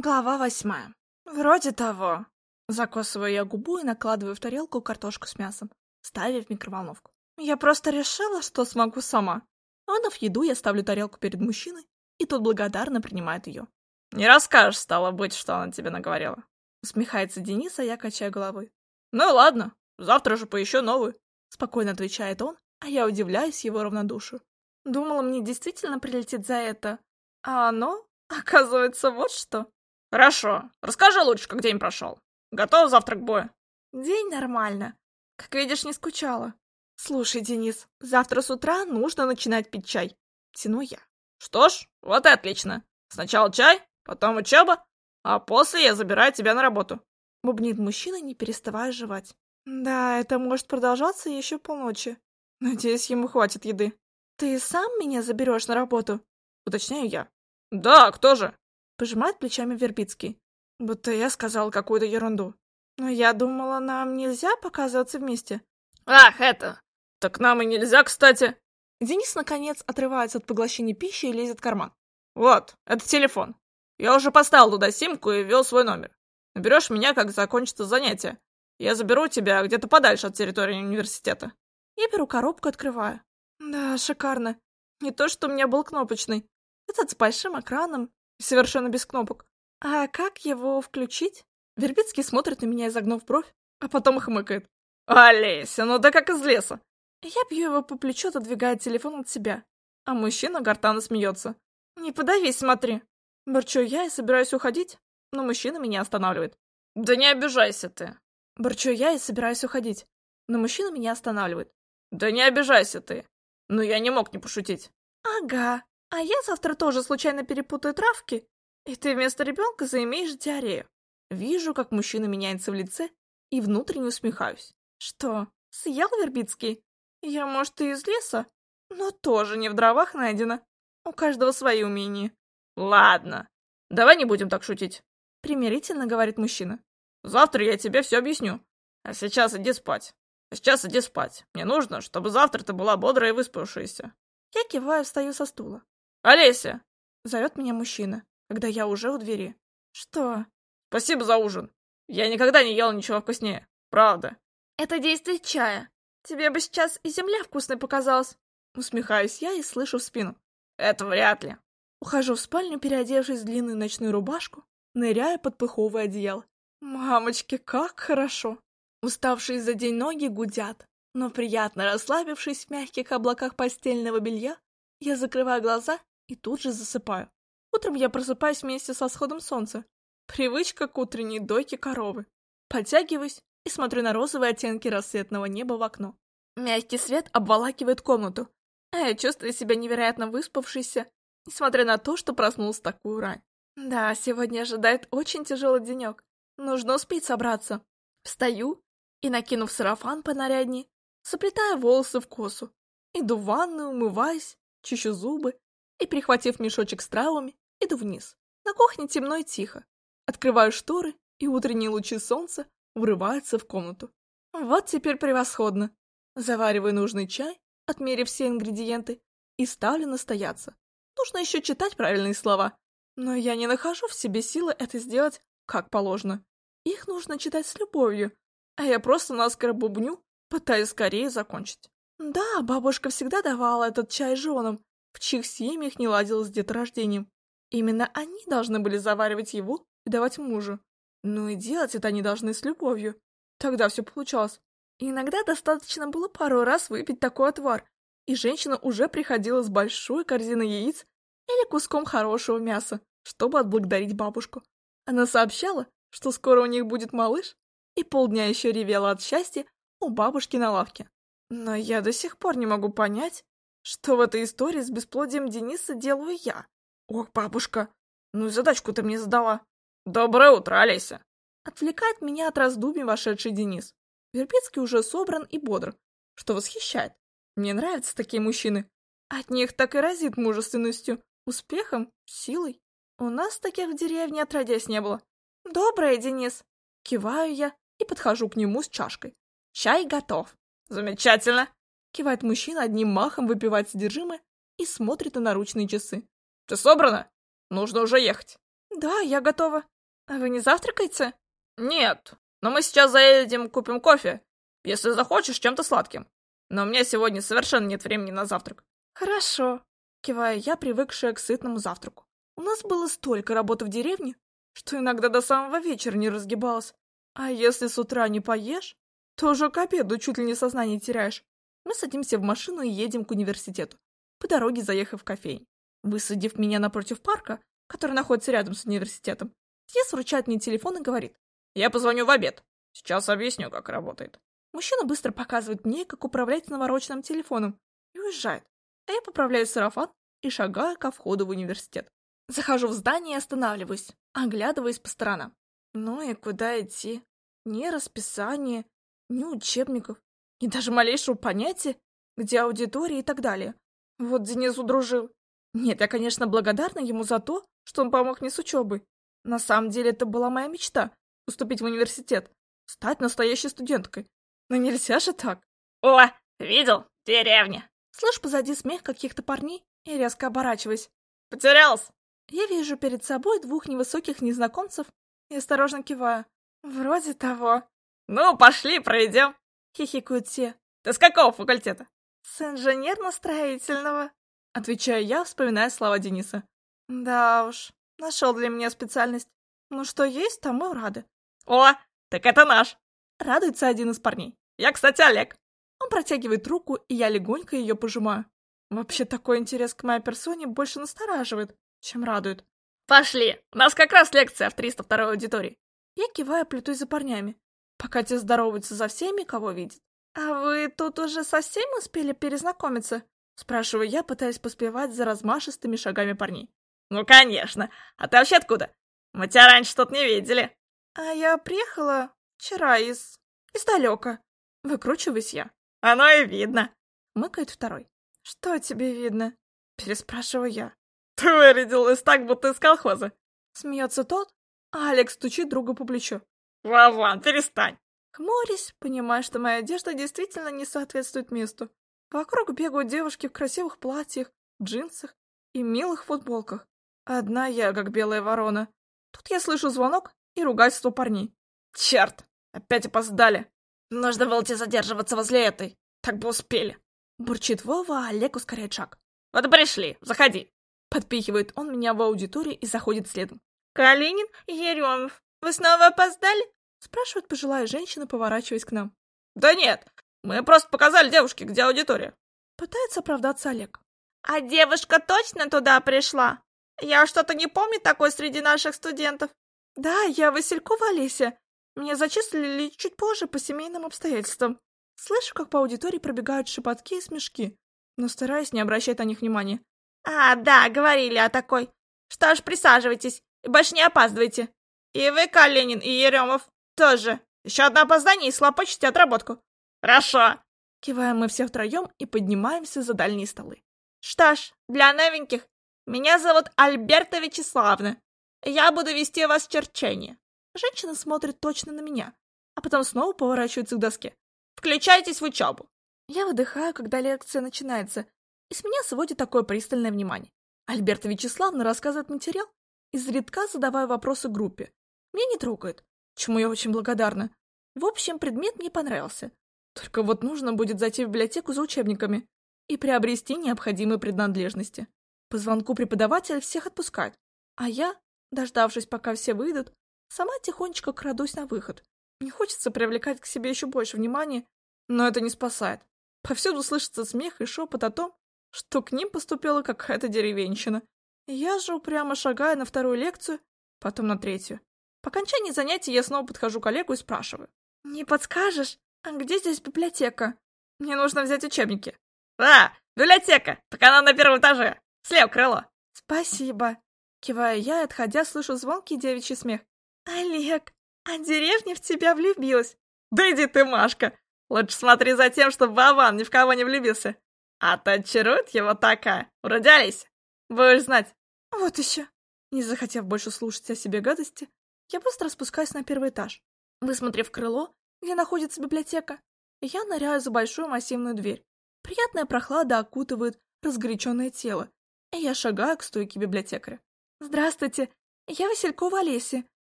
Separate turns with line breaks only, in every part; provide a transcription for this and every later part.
Глава восьмая. Вроде того. Закосываю я губу и накладываю в тарелку картошку с мясом, ставя в микроволновку. Я просто решила, что смогу сама. Отдав еду, я ставлю тарелку перед мужчиной, и тот благодарно принимает ее.
«Не расскажешь, стало быть, что она тебе наговорила».
Усмехается Денис, а я качаю головой.
«Ну ладно, завтра же поищу новую».
Спокойно отвечает он, а я удивляюсь его равнодушию. Думала, мне действительно прилетит за это. А оно, оказывается, вот что.
Хорошо, расскажи лучше, как день прошел. Готов завтрак боя?
День нормально. Как видишь, не скучала. Слушай, Денис, завтра с утра нужно начинать пить чай. Тяну я.
Что ж, вот и отлично. Сначала чай, потом учеба, а после я забираю тебя на работу.
Бубнит мужчина, не переставая жевать. Да, это может продолжаться еще полночи. Надеюсь, ему хватит еды. Ты сам меня заберешь на работу? Уточняю я.
Да, кто же?
Пожимает плечами Вербицкий. Будто я сказал какую-то ерунду. Но я думала, нам нельзя показываться вместе.
Ах, это! Так нам и нельзя, кстати.
Денис, наконец, отрывается от поглощения пищи и лезет в карман.
Вот, это телефон. Я уже поставил туда симку и ввел свой номер. Наберешь меня, как закончится занятие. Я заберу тебя где-то подальше от территории университета.
Я беру коробку, открываю. Да, шикарно. Не то, что у меня был кнопочный. Этот с большим экраном совершенно без кнопок. А как его включить? Вербицкий смотрит на меня, изогнув бровь, а потом хмыкает.
«Олеся, ну да как из леса!»
Я бью его по плечу, отодвигая телефон от себя. А мужчина гортанно смеется. «Не подавись, смотри!» Борчу я и собираюсь уходить, но мужчина меня останавливает.
«Да не обижайся ты!»
Борчу я и собираюсь уходить, но мужчина меня останавливает.
«Да не обижайся ты! Ну я не мог не пошутить!»
«Ага, а я завтра тоже случайно перепутаю травки, и ты вместо ребенка заимеешь диарею». Вижу, как мужчина меняется в лице, и внутренне усмехаюсь. «Что, съел Вербицкий? Я, может, и из леса, но тоже не в дровах найдено. У каждого свои умения».
«Ладно, давай не будем так шутить», —
примирительно говорит мужчина.
«Завтра я тебе все объясню. А сейчас иди спать. А сейчас иди спать. Мне нужно, чтобы завтра ты была бодрая и выспавшаяся».
Я киваю, встаю со стула.
«Олеся!»
— зовет меня мужчина, когда я уже у двери. «Что?»
«Спасибо за ужин. Я никогда не ел ничего вкуснее. Правда».
«Это действие чая. Тебе бы сейчас и земля вкусной показалась». Усмехаюсь я и слышу в спину.
«Это вряд ли».
Ухожу в спальню, переодевшись в длинную ночную рубашку, ныряя под пуховое одеяло. Мамочки, как хорошо! Уставшие за день ноги гудят, но приятно расслабившись в мягких облаках постельного белья, я закрываю глаза и тут же засыпаю. Утром я просыпаюсь вместе со сходом солнца. Привычка к утренней дойке коровы. Подтягиваюсь и смотрю на розовые оттенки рассветного неба в окно. Мягкий свет обволакивает комнату, а я чувствую себя невероятно выспавшейся несмотря на то, что проснулась такую рань. Да, сегодня ожидает очень тяжелый денек. Нужно успеть собраться. Встаю и, накинув сарафан понаряднее, заплетаю волосы в косу. Иду в ванную, умываюсь, чищу зубы и, прихватив мешочек с травами, иду вниз. На кухне темно и тихо. Открываю шторы, и утренние лучи солнца врываются в комнату. Вот теперь превосходно. Завариваю нужный чай, отмерив все ингредиенты, и ставлю настояться. Нужно еще читать правильные слова. Но я не нахожу в себе силы это сделать как положено. Их нужно читать с любовью, а я просто наскоро бубню, пытаясь скорее закончить. Да, бабушка всегда давала этот чай женам, в чьих семьях не ладилось с деторождением. Именно они должны были заваривать его и давать мужу. Ну и делать это они должны с любовью. Тогда все получалось. Иногда достаточно было пару раз выпить такой отвар, и женщина уже приходила с большой корзиной яиц или куском хорошего мяса, чтобы отблагодарить бабушку. Она сообщала, что скоро у них будет малыш, и полдня еще ревела от счастья у бабушки на лавке. Но я до сих пор не могу понять, что в этой истории с бесплодием Дениса делаю я. Ох, бабушка, ну и задачку ты мне задала.
Доброе утро, Олеся.
Отвлекает меня от раздумий вошедший Денис. Вербицкий уже собран и бодр, что восхищает. Мне нравятся такие мужчины. От них так и разит мужественностью, успехом, силой. У нас таких в деревне отродясь не было. Доброе, Денис. Киваю я и подхожу к нему с чашкой. Чай готов.
Замечательно.
Кивает мужчина, одним махом выпивает содержимое и смотрит на наручные часы.
Ты собрана? Нужно уже ехать.
Да, я готова. А вы не завтракаете?
Нет, но мы сейчас заедем, купим кофе, если захочешь, чем-то сладким. Но у меня сегодня совершенно нет времени на завтрак.
Хорошо. Киваю я, привыкшая к сытному завтраку. У нас было столько работы в деревне, что иногда до самого вечера не разгибалась. А если с утра не поешь, то уже к обеду чуть ли не сознание теряешь. Мы садимся в машину и едем к университету, по дороге заехав в кофейню. Высадив меня напротив парка, который находится рядом с университетом, Стес вручает мне телефон и говорит.
«Я позвоню в обед. Сейчас объясню, как работает».
Мужчина быстро показывает мне, как управлять навороченным телефоном, и уезжает. А я поправляю сарафан и шагаю ко входу в университет. Захожу в здание и останавливаюсь, оглядываясь по сторонам. Ну и куда идти? Ни расписания, ни учебников, ни даже малейшего понятия, где аудитория и так далее. Вот Денис удружил. Нет, я, конечно, благодарна ему за то, что он помог мне с учебой. На самом деле это была моя мечта — поступить в университет, стать настоящей студенткой. Но нельзя же так.
О, видел? Деревня.
Слышу позади смех каких-то парней и резко оборачиваюсь.
Потерялся?
Я вижу перед собой двух невысоких незнакомцев и осторожно киваю. Вроде того.
Ну, пошли, пройдем.
Хихикают все.
Ты с какого факультета?
С инженерно-строительного. Отвечаю я, вспоминая слова Дениса. Да уж, нашел для меня специальность. Ну что есть, тому рады.
О, так это наш.
Радуется один из парней.
Я, кстати, Олег.
Он протягивает руку, и я легонько ее пожимаю. Вообще такой интерес к моей персоне больше настораживает, чем радует.
Пошли, у нас как раз лекция в 302 аудитории.
Я киваю, плетусь за парнями, пока те здороваются за всеми, кого видят. «А вы тут уже совсем успели перезнакомиться?» Спрашиваю я, пытаясь поспевать за размашистыми шагами парней.
«Ну, конечно! А ты вообще откуда? Мы тебя раньше тут не видели!»
«А я приехала вчера из... издалека!» Выкручиваюсь я.
«Оно и видно!»
Мыкает второй. «Что тебе видно?» Переспрашиваю я.
«Ты вырядилась так, будто из колхоза!»
Смеется тот, а Алекс стучит друга по плечу.
«Вован, перестань!»
Хмурясь, понимая, что моя одежда действительно не соответствует месту. Вокруг бегают девушки в красивых платьях, джинсах и милых футболках. Одна я, как белая ворона. Тут я слышу звонок и ругательство парней.
Черт, опять опоздали. Нужно было тебе задерживаться возле этой. Так бы успели.
Бурчит Вова, а Олег ускоряет шаг.
Вот пришли, заходи.
Подпихивает он меня в аудиторию и заходит следом.
Калинин Еремов, вы снова опоздали?
Спрашивает пожилая женщина, поворачиваясь к нам.
Да нет, мы просто показали девушке, где аудитория.
Пытается оправдаться Олег.
А девушка точно туда пришла? Я что-то не помню такой среди наших студентов.
Да, я Василькова Олеся. Меня зачислили чуть позже по семейным обстоятельствам. Слышу, как по аудитории пробегают шепотки и смешки, но стараюсь не обращать на них внимания.
А, да, говорили о такой. Что ж, присаживайтесь и больше не опаздывайте. И вы, Калинин и Еремов, тоже. Еще одно опоздание и слопочете отработку.
Хорошо.
Киваем мы все втроем и поднимаемся за дальние столы.
Что ж, для новеньких, меня зовут Альберта Вячеславна. Я буду вести вас черчение.
Женщина смотрит точно на меня, а потом снова поворачивается к доске.
Включайтесь в учебу.
Я выдыхаю, когда лекция начинается, и с меня сводит такое пристальное внимание. Альберта Вячеславна рассказывает материал, изредка задавая вопросы группе. Меня не трогает, чему я очень благодарна. В общем, предмет мне понравился. Только вот нужно будет зайти в библиотеку за учебниками и приобрести необходимые принадлежности. По звонку преподавателя всех отпускают, а я, дождавшись, пока все выйдут, сама тихонечко крадусь на выход. Не хочется привлекать к себе еще больше внимания, но это не спасает. Повсюду слышится смех и шепот о том, что к ним поступила какая-то деревенщина. Я же упрямо шагаю на вторую лекцию, потом на третью. По окончании занятий я снова подхожу к Олегу и спрашиваю. «Не подскажешь, а где здесь библиотека? Мне нужно взять учебники».
«А, библиотека! Так она на первом этаже. Слева крыло».
«Спасибо». Кивая я, отходя, слышу звонкий девичий смех. «Олег, а деревня в тебя влюбилась».
«Да иди ты, Машка! Лучше смотри за тем, чтобы Вован ни в кого не влюбился. А то чарует его такая. Вроде Олеся. Будешь знать».
«Вот еще». Не захотев больше слушать о себе гадости, я быстро спускаюсь на первый этаж. Высмотрев крыло, где находится библиотека, я ныряю за большую массивную дверь. Приятная прохлада окутывает разгоряченное тело, и я шагаю к стойке библиотекаря. «Здравствуйте! Я Василькова Олеся.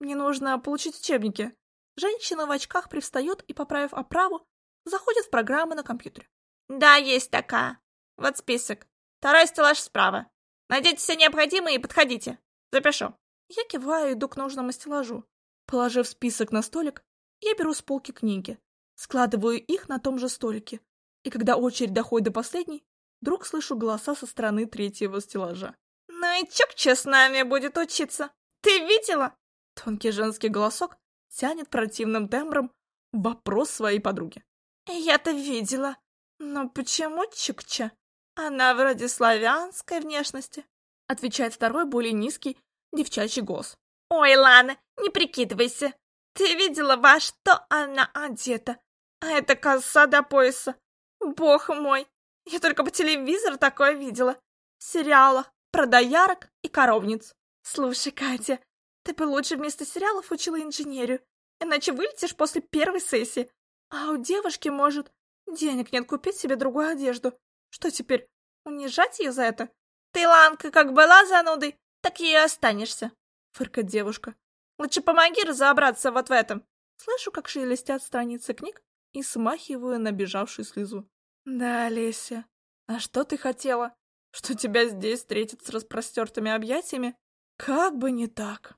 Мне нужно получить учебники. Женщина в очках привстает и, поправив оправу, заходит в программы на компьютере.
Да, есть такая. Вот список. Второй стеллаж справа. Найдите все необходимое и подходите. Запишу.
Я киваю и иду к нужному стеллажу. Положив список на столик, я беру с полки книги, складываю их на том же столике. И когда очередь доходит до последней, вдруг слышу голоса со стороны третьего стеллажа.
«Ну и Чукча с нами будет учиться. Ты видела?»
Тонкий женский голосок тянет противным тембром вопрос своей подруги.
«Я-то видела. Но почему Чукча? Она вроде славянской внешности»,
отвечает второй, более низкий, девчачий голос.
«Ой, Лана, не прикидывайся. Ты видела, во что она одета? А это коса до пояса. Бог мой, я только по телевизору такое видела. В сериалах про доярок и коровниц. Слушай, Катя, ты бы лучше вместо сериалов учила инженерию, иначе вылетишь после первой сессии. А у девушки, может, денег нет купить себе другую одежду. Что теперь, унижать ее за это? Ты, Ланка, как была занудой, так и останешься, фыркает девушка. Лучше помоги разобраться вот в этом.
Слышу, как шелестят страницы книг и смахиваю набежавшую слезу. Да, Леся, а что ты хотела? Что тебя здесь встретят с распростертыми объятиями? Как бы не так.